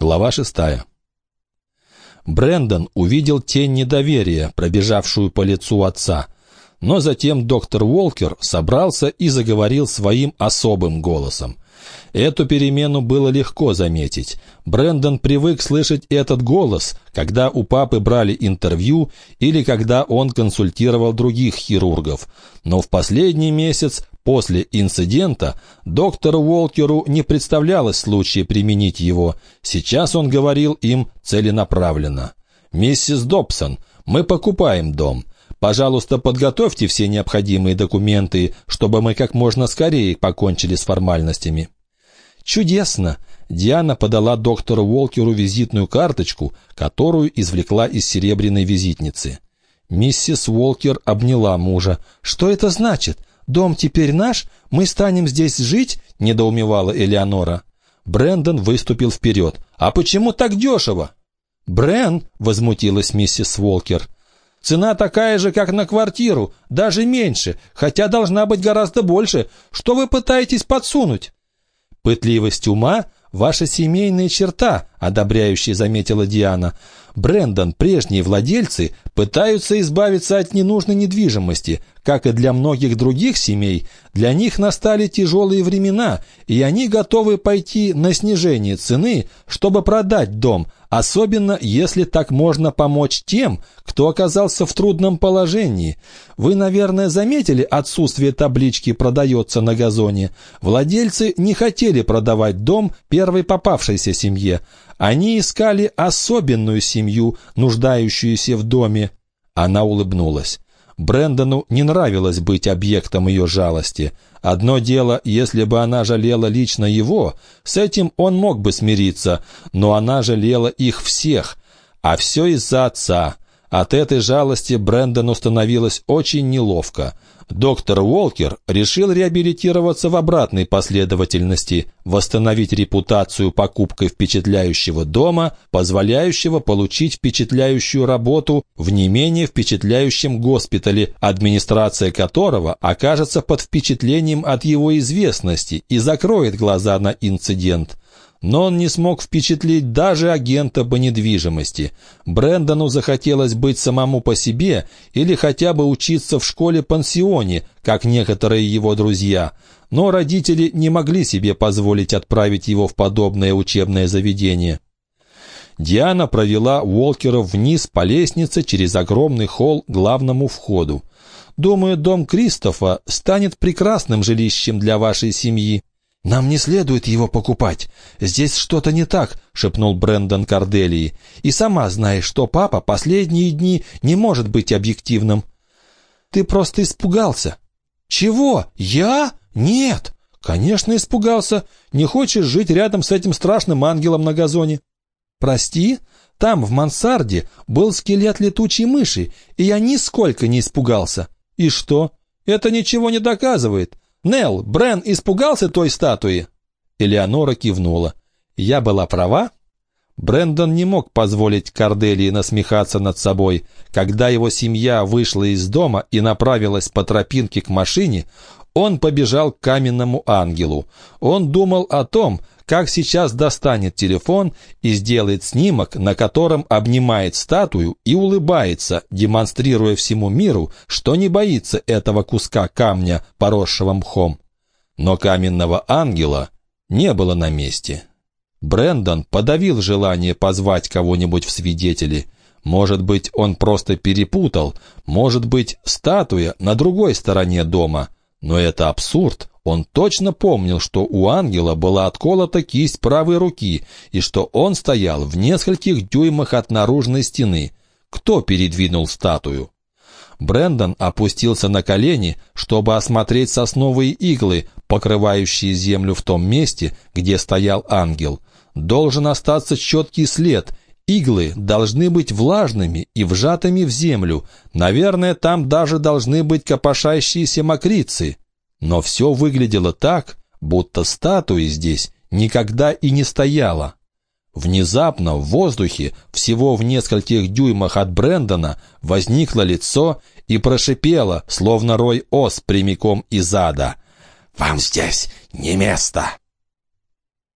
Глава шестая. Брендон увидел тень недоверия, пробежавшую по лицу отца. Но затем доктор Уолкер собрался и заговорил своим особым голосом. Эту перемену было легко заметить. Брендон привык слышать этот голос, когда у папы брали интервью или когда он консультировал других хирургов. Но в последний месяц После инцидента доктору Уолкеру не представлялось случая применить его. Сейчас он говорил им целенаправленно. «Миссис Добсон, мы покупаем дом. Пожалуйста, подготовьте все необходимые документы, чтобы мы как можно скорее покончили с формальностями». «Чудесно!» Диана подала доктору Уолкеру визитную карточку, которую извлекла из серебряной визитницы. Миссис Уолкер обняла мужа. «Что это значит? «Дом теперь наш? Мы станем здесь жить?» — недоумевала Элеонора. Брендон выступил вперед. «А почему так дешево?» «Брен!» — возмутилась миссис Волкер. «Цена такая же, как на квартиру, даже меньше, хотя должна быть гораздо больше. Что вы пытаетесь подсунуть?» «Пытливость ума — ваша семейная черта», — одобряюще заметила Диана. Брендон, прежние владельцы, пытаются избавиться от ненужной недвижимости. Как и для многих других семей, для них настали тяжелые времена, и они готовы пойти на снижение цены, чтобы продать дом, особенно если так можно помочь тем, кто оказался в трудном положении. Вы, наверное, заметили отсутствие таблички «Продается на газоне». Владельцы не хотели продавать дом первой попавшейся семье. Они искали особенную семью, нуждающуюся в доме. Она улыбнулась. Брэндону не нравилось быть объектом ее жалости. Одно дело, если бы она жалела лично его, с этим он мог бы смириться, но она жалела их всех, а все из-за отца. От этой жалости Брэндону становилось очень неловко. Доктор Уолкер решил реабилитироваться в обратной последовательности, восстановить репутацию покупкой впечатляющего дома, позволяющего получить впечатляющую работу в не менее впечатляющем госпитале, администрация которого окажется под впечатлением от его известности и закроет глаза на инцидент но он не смог впечатлить даже агента по недвижимости. Брэндону захотелось быть самому по себе или хотя бы учиться в школе-пансионе, как некоторые его друзья. Но родители не могли себе позволить отправить его в подобное учебное заведение. Диана провела Уолкера вниз по лестнице через огромный холл к главному входу. «Думаю, дом Кристофа станет прекрасным жилищем для вашей семьи», «Нам не следует его покупать. Здесь что-то не так», — шепнул Брэндон Карделии. «И сама знаешь, что папа последние дни не может быть объективным». «Ты просто испугался». «Чего? Я? Нет!» «Конечно, испугался. Не хочешь жить рядом с этим страшным ангелом на газоне?» «Прости, там, в мансарде, был скелет летучей мыши, и я нисколько не испугался». «И что? Это ничего не доказывает. «Нелл, Брен испугался той статуи?» Элеонора кивнула. «Я была права?» Брендон не мог позволить Корделии насмехаться над собой. Когда его семья вышла из дома и направилась по тропинке к машине, он побежал к каменному ангелу. Он думал о том, как сейчас достанет телефон и сделает снимок, на котором обнимает статую и улыбается, демонстрируя всему миру, что не боится этого куска камня, поросшего мхом. Но каменного ангела не было на месте. Брендон подавил желание позвать кого-нибудь в свидетели. Может быть, он просто перепутал, может быть, статуя на другой стороне дома. Но это абсурд. Он точно помнил, что у ангела была отколота кисть правой руки и что он стоял в нескольких дюймах от наружной стены. Кто передвинул статую? Брендон опустился на колени, чтобы осмотреть сосновые иглы, покрывающие землю в том месте, где стоял ангел. Должен остаться четкий след. Иглы должны быть влажными и вжатыми в землю. Наверное, там даже должны быть копошащиеся мокрицы. Но все выглядело так, будто статуи здесь никогда и не стояла. Внезапно в воздухе, всего в нескольких дюймах от Брэндона, возникло лицо и прошипело, словно рой ос прямиком из ада. «Вам здесь не место!»